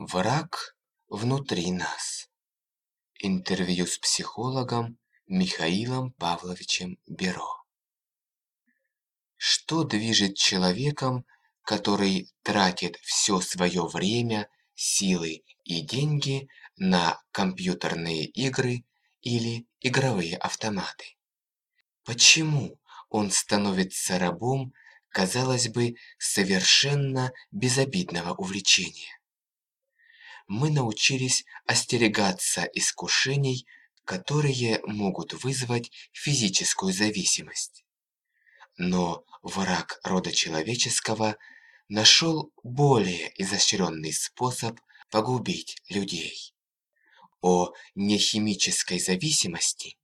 Враг внутри нас. Интервью с психологом Михаилом Павловичем Беро. Что движет человеком, который тратит все свое время, силы и деньги на компьютерные игры или игровые автоматы? Почему он становится рабом, казалось бы, совершенно безобидного увлечения? Мы научились остерегаться искушений, которые могут вызвать физическую зависимость. Но враг рода человеческого нашел более изощренный способ погубить людей. О нехимической зависимости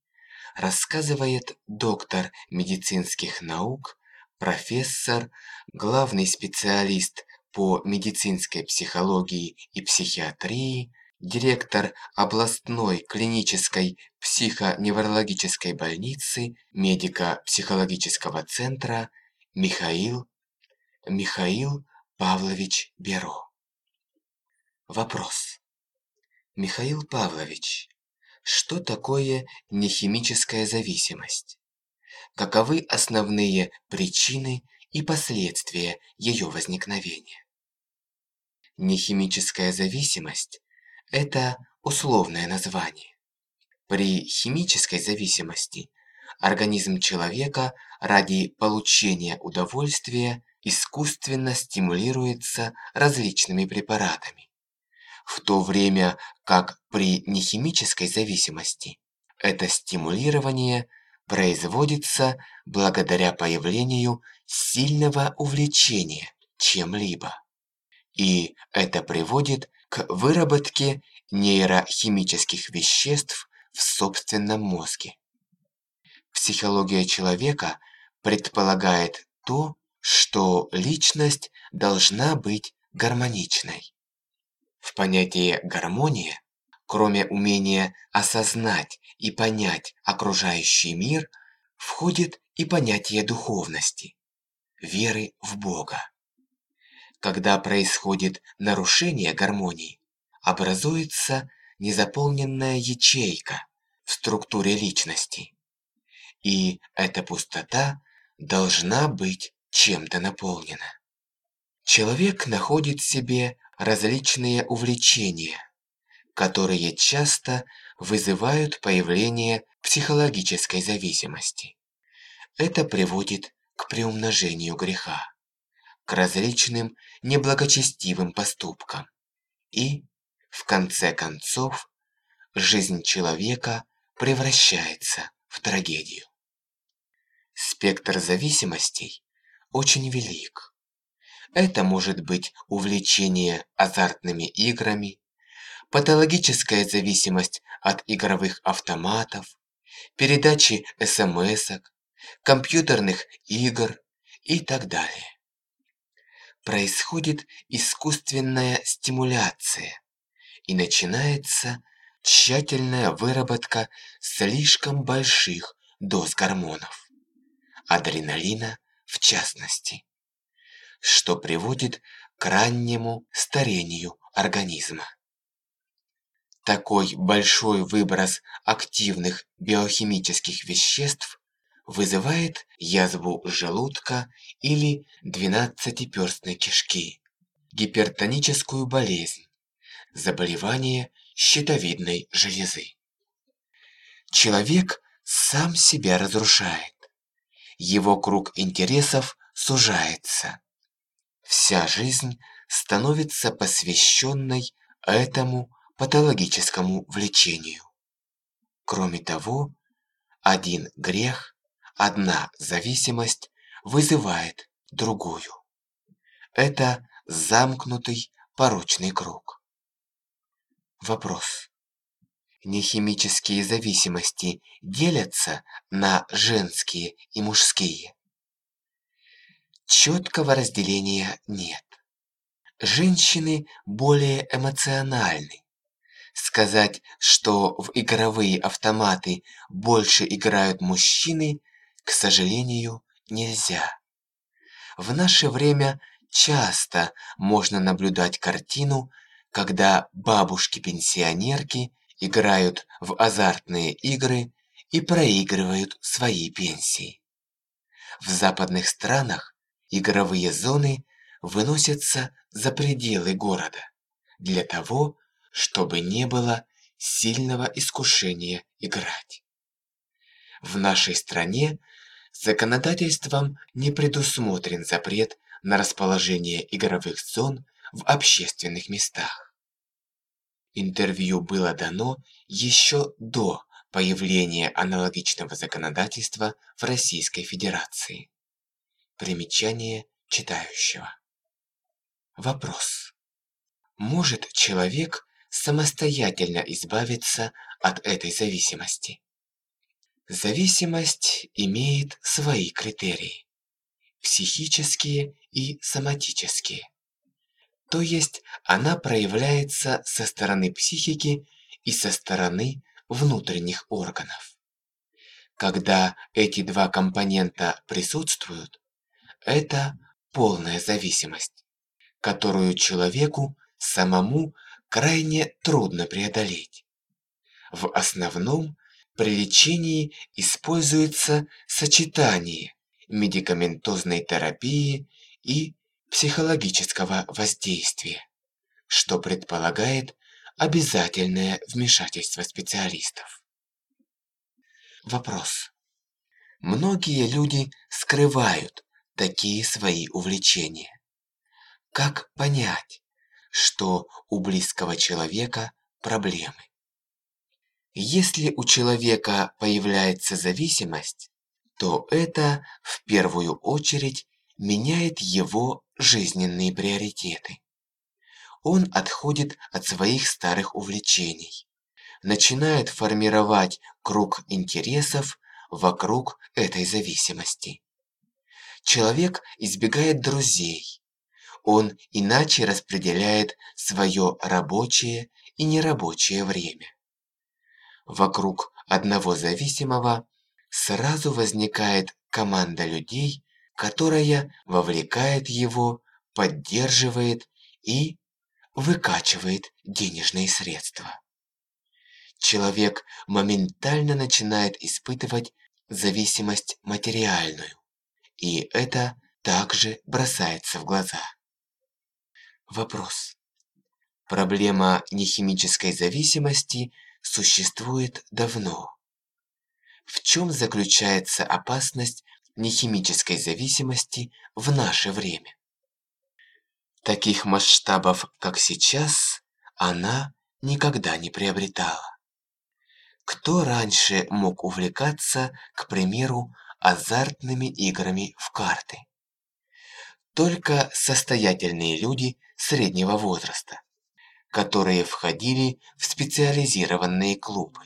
рассказывает доктор медицинских наук, профессор, главный специалист по медицинской психологии и психиатрии, директор областной клинической психоневрологической больницы медико-психологического центра Михаил Михаил Павлович Беро. Вопрос. Михаил Павлович, что такое нехимическая зависимость? Каковы основные причины и последствия ее возникновения? Нехимическая зависимость – это условное название. При химической зависимости организм человека ради получения удовольствия искусственно стимулируется различными препаратами, в то время как при нехимической зависимости это стимулирование производится благодаря появлению сильного увлечения чем-либо. И это приводит к выработке нейрохимических веществ в собственном мозге. Психология человека предполагает то, что личность должна быть гармоничной. В понятие «гармония», кроме умения осознать и понять окружающий мир, входит и понятие духовности, веры в Бога. Когда происходит нарушение гармонии, образуется незаполненная ячейка в структуре личности. И эта пустота должна быть чем-то наполнена. Человек находит в себе различные увлечения, которые часто вызывают появление психологической зависимости. Это приводит к приумножению греха к различным неблагочестивым поступкам. И, в конце концов, жизнь человека превращается в трагедию. Спектр зависимостей очень велик. Это может быть увлечение азартными играми, патологическая зависимость от игровых автоматов, передачи смс компьютерных игр и так далее происходит искусственная стимуляция и начинается тщательная выработка слишком больших доз гормонов, адреналина в частности, что приводит к раннему старению организма. Такой большой выброс активных биохимических веществ вызывает язву желудка или двенадцатиперстной кишки, гипертоническую болезнь, заболевание щитовидной железы. Человек сам себя разрушает. Его круг интересов сужается. Вся жизнь становится посвященной этому патологическому влечению. Кроме того, один грех Одна зависимость вызывает другую. Это замкнутый порочный круг. Вопрос. Нехимические зависимости делятся на женские и мужские? Четкого разделения нет. Женщины более эмоциональны. Сказать, что в игровые автоматы больше играют мужчины – к сожалению, нельзя. В наше время часто можно наблюдать картину, когда бабушки-пенсионерки играют в азартные игры и проигрывают свои пенсии. В западных странах игровые зоны выносятся за пределы города для того, чтобы не было сильного искушения играть. В нашей стране законодательством не предусмотрен запрет на расположение игровых зон в общественных местах. Интервью было дано еще до появления аналогичного законодательства в Российской Федерации. Примечание читающего. Вопрос. Может человек самостоятельно избавиться от этой зависимости? Зависимость имеет свои критерии – психические и соматические. То есть она проявляется со стороны психики и со стороны внутренних органов. Когда эти два компонента присутствуют, это полная зависимость, которую человеку самому крайне трудно преодолеть. В основном при лечении используется сочетание медикаментозной терапии и психологического воздействия, что предполагает обязательное вмешательство специалистов. Вопрос. Многие люди скрывают такие свои увлечения. Как понять, что у близкого человека проблемы? Если у человека появляется зависимость, то это в первую очередь меняет его жизненные приоритеты. Он отходит от своих старых увлечений, начинает формировать круг интересов вокруг этой зависимости. Человек избегает друзей. Он иначе распределяет свое рабочее и нерабочее время вокруг одного зависимого сразу возникает команда людей, которая вовлекает его, поддерживает и выкачивает денежные средства. Человек моментально начинает испытывать зависимость материальную, и это также бросается в глаза. Вопрос. Проблема нехимической зависимости существует давно. В чем заключается опасность нехимической зависимости в наше время? Таких масштабов, как сейчас, она никогда не приобретала. Кто раньше мог увлекаться, к примеру, азартными играми в карты? Только состоятельные люди среднего возраста которые входили в специализированные клубы.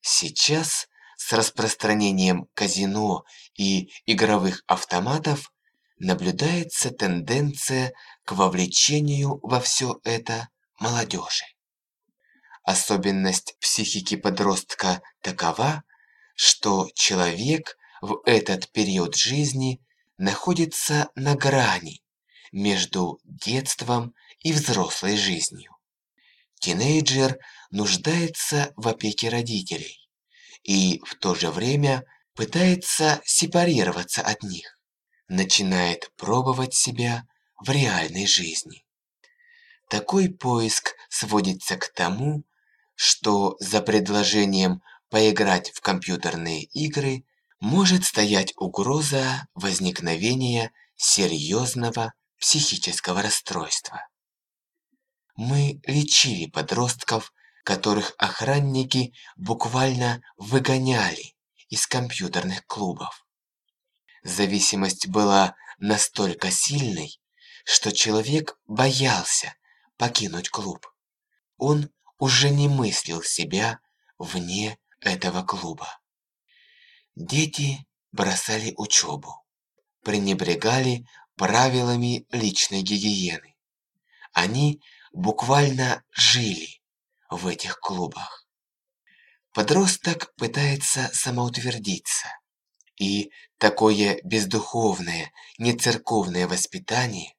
Сейчас с распространением казино и игровых автоматов наблюдается тенденция к вовлечению во все это молодежи. Особенность психики подростка такова, что человек в этот период жизни находится на грани между детством и взрослой жизнью. Тинейджер нуждается в опеке родителей и в то же время пытается сепарироваться от них, начинает пробовать себя в реальной жизни. Такой поиск сводится к тому, что за предложением поиграть в компьютерные игры может стоять угроза возникновения серьезного психического расстройства. Мы лечили подростков, которых охранники буквально выгоняли из компьютерных клубов. Зависимость была настолько сильной, что человек боялся покинуть клуб. Он уже не мыслил себя вне этого клуба. Дети бросали учебу, пренебрегали правилами личной гигиены. Они буквально жили в этих клубах. Подросток пытается самоутвердиться, и такое бездуховное, нецерковное воспитание,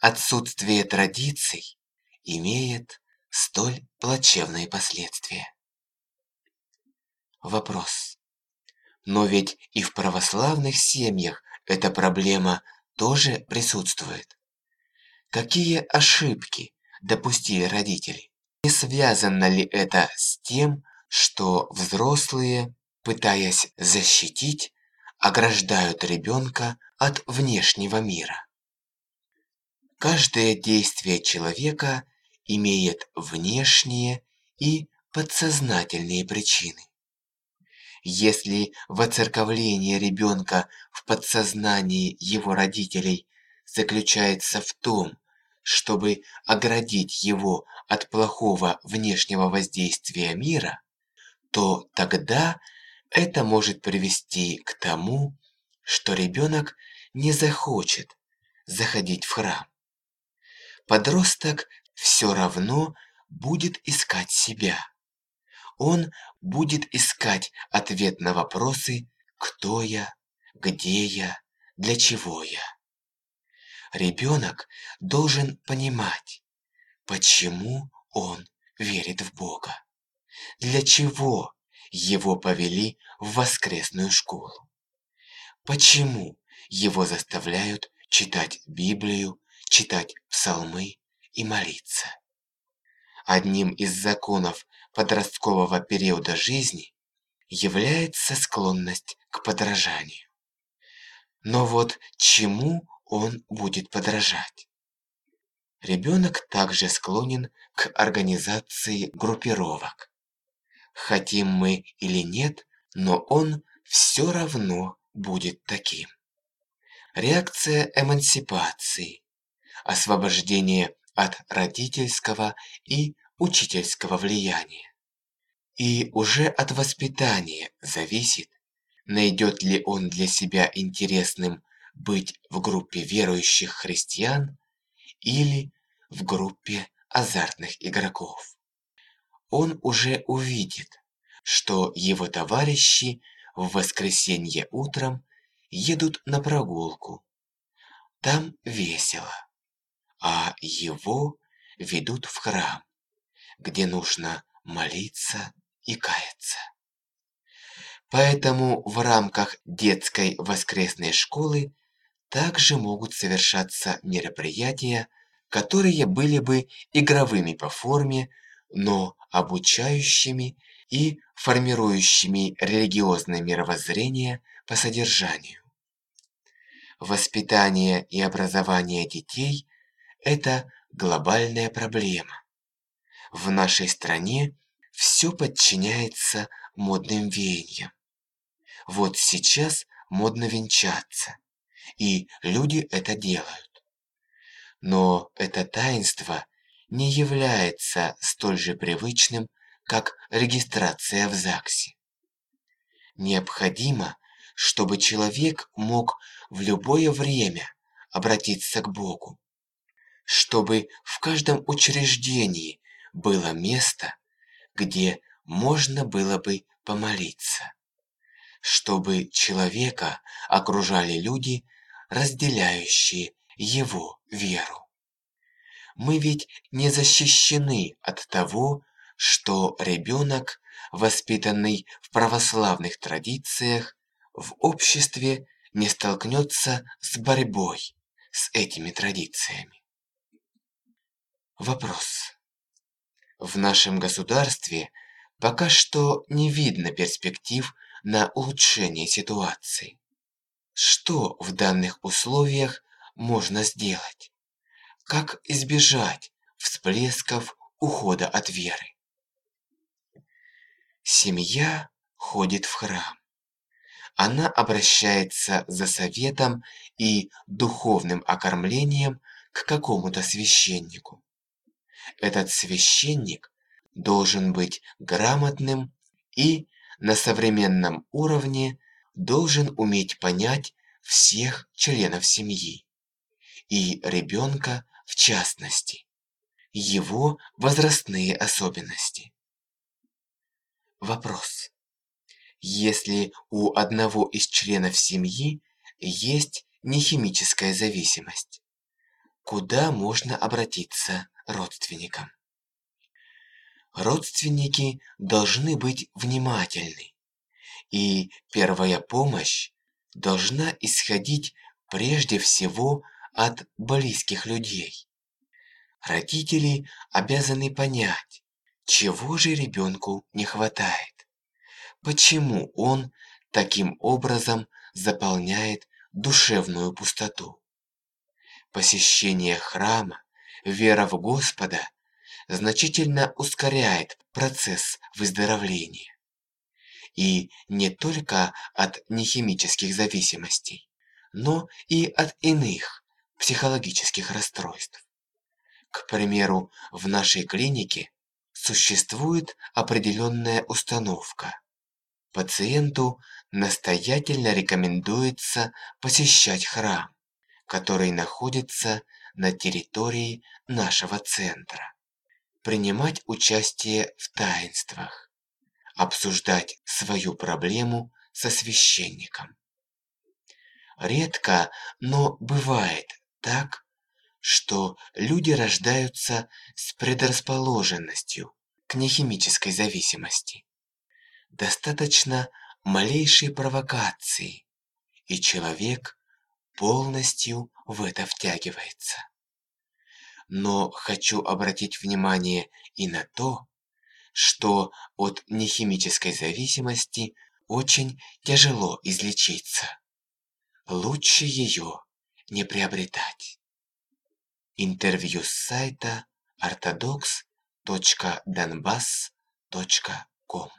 отсутствие традиций имеет столь плачевные последствия. Вопрос. Но ведь и в православных семьях эта проблема тоже присутствует. Какие ошибки допустили родители? Не связано ли это с тем, что взрослые, пытаясь защитить, ограждают ребенка от внешнего мира? Каждое действие человека имеет внешние и подсознательные причины. Если воцерковление ребенка в подсознании его родителей заключается в том, чтобы оградить его от плохого внешнего воздействия мира, то тогда это может привести к тому, что ребенок не захочет заходить в храм. Подросток все равно будет искать себя. Он будет искать ответ на вопросы «Кто я?», «Где я?», «Для чего я?». Ребенок должен понимать, почему он верит в Бога, для чего его повели в воскресную школу, почему его заставляют читать Библию читать псалмы и молиться. Одним из законов подросткового периода жизни является склонность к подражанию. Но вот чему он будет подражать? Ребенок также склонен к организации группировок. Хотим мы или нет, но он все равно будет таким. Реакция эмансипации, освобождение от родительского и учительского влияния. И уже от воспитания зависит, найдет ли он для себя интересным быть в группе верующих христиан или в группе азартных игроков. Он уже увидит, что его товарищи в воскресенье утром едут на прогулку. Там весело а его ведут в храм, где нужно молиться и каяться. Поэтому в рамках детской воскресной школы также могут совершаться мероприятия, которые были бы игровыми по форме, но обучающими и формирующими религиозное мировоззрение по содержанию. Воспитание и образование детей это глобальная проблема. В нашей стране все подчиняется модным веяниям. Вот сейчас модно венчаться, и люди это делают. Но это таинство не является столь же привычным, как регистрация в ЗАГСе. Необходимо, чтобы человек мог в любое время обратиться к Богу чтобы в каждом учреждении было место, где можно было бы помолиться, чтобы человека окружали люди, разделяющие его веру. Мы ведь не защищены от того, что ребенок, воспитанный в православных традициях, в обществе не столкнется с борьбой с этими традициями. Вопрос. В нашем государстве пока что не видно перспектив на улучшение ситуации. Что в данных условиях можно сделать? Как избежать всплесков ухода от веры? Семья ходит в храм. Она обращается за советом и духовным окормлением к какому-то священнику. Этот священник должен быть грамотным и на современном уровне должен уметь понять всех членов семьи и ребенка в частности, его возрастные особенности. Вопрос. Если у одного из членов семьи есть нехимическая зависимость, куда можно обратиться родственникам. Родственники должны быть внимательны, и первая помощь должна исходить прежде всего от близких людей. Родители обязаны понять, чего же ребенку не хватает, почему он таким образом заполняет душевную пустоту. Посещение храма, вера в Господа значительно ускоряет процесс выздоровления. И не только от нехимических зависимостей, но и от иных психологических расстройств. К примеру, в нашей клинике существует определенная установка. Пациенту настоятельно рекомендуется посещать храм, который находится на территории нашего центра, принимать участие в таинствах, обсуждать свою проблему со священником. Редко, но бывает так, что люди рождаются с предрасположенностью к нехимической зависимости. Достаточно малейшей провокации, и человек полностью в это втягивается. Но хочу обратить внимание и на то, что от нехимической зависимости очень тяжело излечиться. Лучше ее не приобретать. Интервью с сайта orthodox.donbass.com